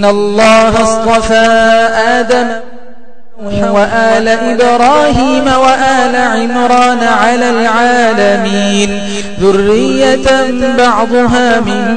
إن الله اصطفى آدم وآل إبراهيم وآل عمران على العالمين ذرية بعضها من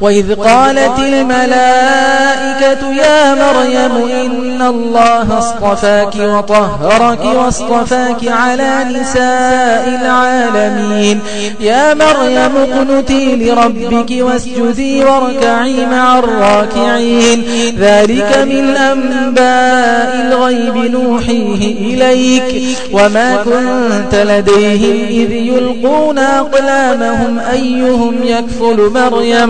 وإذ قالت الملائكة يا مريم إن الله اصطفاك وطهرك واصطفاك على نساء العالمين يا مريم قنتي لربك واسجدي واركعي مع الراكعين ذلك من أنباء الغيب نوحيه إليك وما كنت لديهم إذ يلقون أقلامهم أيهم يكفل مريم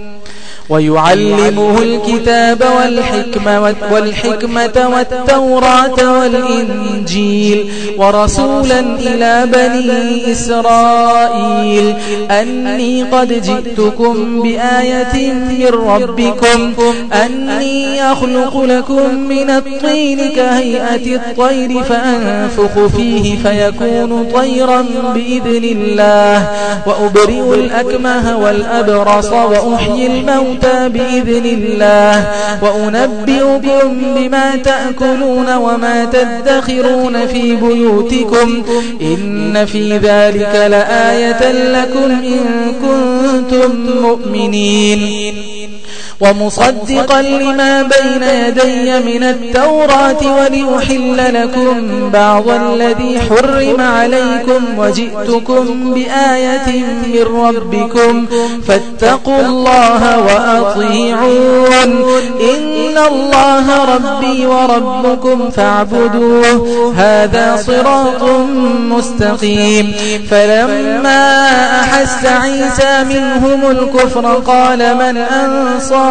ويعلمه الكتاب والحكمة والحكمة والتوراة والإنجيل ورسولا إلى بني إسرائيل. أني قد جئتكم بآية من ربكم. أني أخلق لكم من الطين كهيئة الطير فأنفخ فيه فيكون طيرا بإذن الله. وأبرئ الأكمه والأبرص وأحيي الموت الكتاب بإذن الله وأنبئكم بما تأكلون وما تدخرون في بيوتكم. إن في ذلك لآية لكم إن كنتم مؤمنين. ومصدقا لما بين يدي من التوراة وليحل لكم بعض الذي حرم عليكم وجئتكم بآية من ربكم فاتقوا الله وأطيعون. إن الله ربي وربكم فاعبدوه. هذا صراط مستقيم. فلما أحس عيسى منهم الكفر قال من أنصار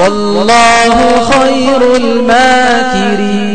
والله خير الماكرين.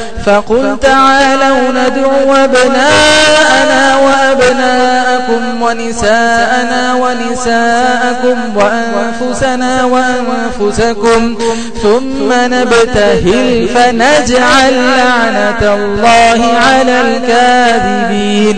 فقل تعالوا ندعو أبناءنا وأبناءكم ونساءنا ونساءكم وأنفسنا وأنفسكم ثم نبتهل فنجعل لعنة الله على الكاذبين.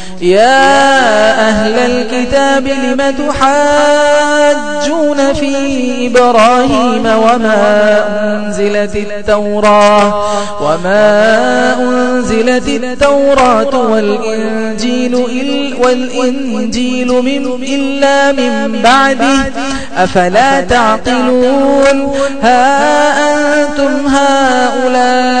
يا أهل الكتاب لم تحاجون في إبراهيم وما أنزلت التوراة وما أنزلت التوراة والإنجيل والإنجيل من إلا من بعده أفلا تعقلون؟ ها أنتم هؤلاء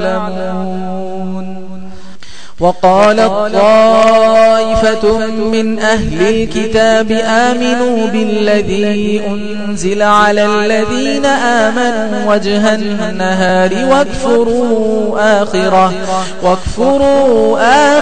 يعلمون. وقال الطائفة من أهل الكتاب آمنوا بالذي أنزل على الذين آمنوا وجه النهار. واكفروا آخرة. واكفروا آخرة.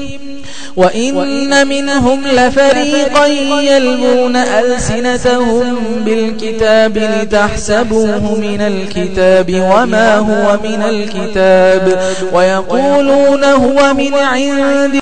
وإن منهم لفريقا يلبون ألسنتهم بالكتاب لتحسبوه من الكتاب وما هو من الكتاب ويقولون هو من عند